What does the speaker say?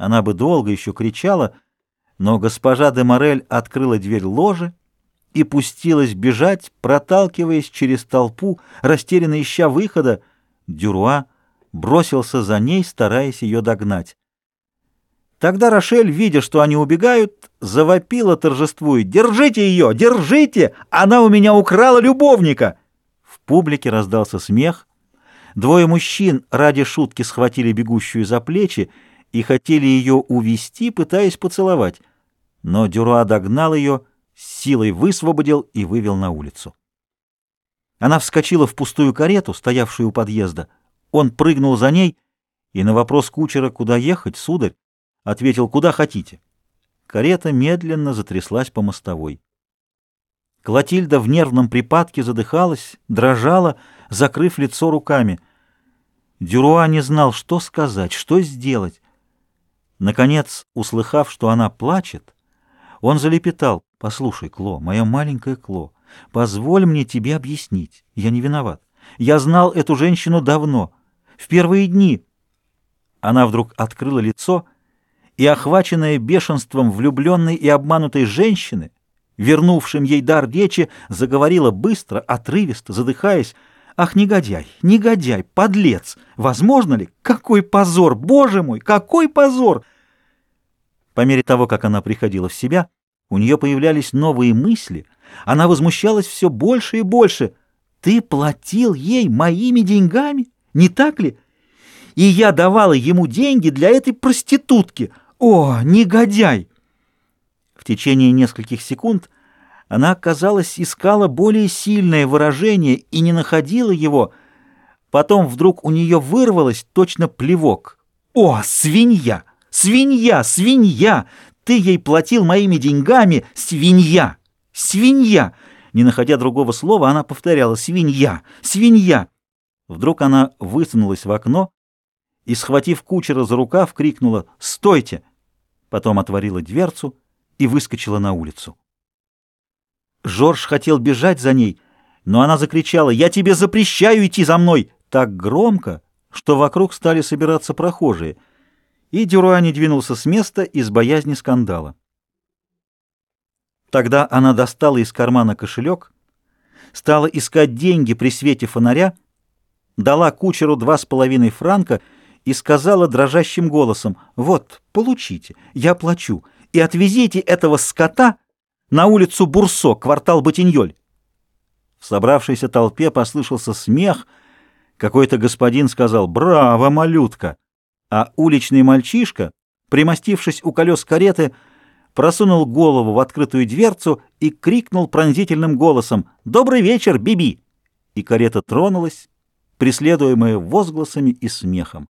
Она бы долго еще кричала, но госпожа де Морель открыла дверь ложи и пустилась бежать, проталкиваясь через толпу, растерянно ища выхода. Дюруа бросился за ней, стараясь ее догнать. Тогда Рошель, видя, что они убегают, завопила, торжествуя. «Держите ее! Держите! Она у меня украла любовника!» В публике раздался смех. Двое мужчин ради шутки схватили бегущую за плечи и хотели ее увести, пытаясь поцеловать. Но Дюруа догнал ее, силой высвободил и вывел на улицу. Она вскочила в пустую карету, стоявшую у подъезда. Он прыгнул за ней, и на вопрос кучера «Куда ехать, сударь?» ответил «Куда хотите». Карета медленно затряслась по мостовой. Клотильда в нервном припадке задыхалась, дрожала, закрыв лицо руками. Дюруа не знал, что сказать, что сделать. Наконец, услыхав, что она плачет, он залепетал. «Послушай, Кло, моя маленькая Кло, позволь мне тебе объяснить. Я не виноват. Я знал эту женщину давно, в первые дни». Она вдруг открыла лицо и, охваченная бешенством влюбленной и обманутой женщины, вернувшим ей дар речи, заговорила быстро, отрывисто, задыхаясь. «Ах, негодяй, негодяй, подлец! Возможно ли? Какой позор! Боже мой, какой позор!» По мере того, как она приходила в себя, у нее появлялись новые мысли. Она возмущалась все больше и больше. «Ты платил ей моими деньгами, не так ли? И я давала ему деньги для этой проститутки. О, негодяй!» В течение нескольких секунд она, казалось, искала более сильное выражение и не находила его. Потом вдруг у нее вырвалось точно плевок. «О, свинья! Свинья! Свинья! Ты ей платил моими деньгами! Свинья! Свинья!» Не находя другого слова, она повторяла «Свинья! Свинья!» Вдруг она высунулась в окно и, схватив кучера за рукав, крикнула «Стойте!» Потом отворила дверцу и выскочила на улицу. Жорж хотел бежать за ней, но она закричала «Я тебе запрещаю идти за мной!» так громко, что вокруг стали собираться прохожие, и Дюруани двинулся с места из боязни скандала. Тогда она достала из кармана кошелек, стала искать деньги при свете фонаря, дала кучеру два с половиной франка и сказала дрожащим голосом «Вот, получите, я плачу, и отвезите этого скота на улицу Бурсо, квартал Ботиньоль». В собравшейся толпе послышался смех. Какой-то господин сказал «Браво, малютка!» А уличный мальчишка, примостившись у колес кареты, просунул голову в открытую дверцу и крикнул пронзительным голосом «Добрый вечер, Биби!» И карета тронулась, преследуемая возгласами и смехом.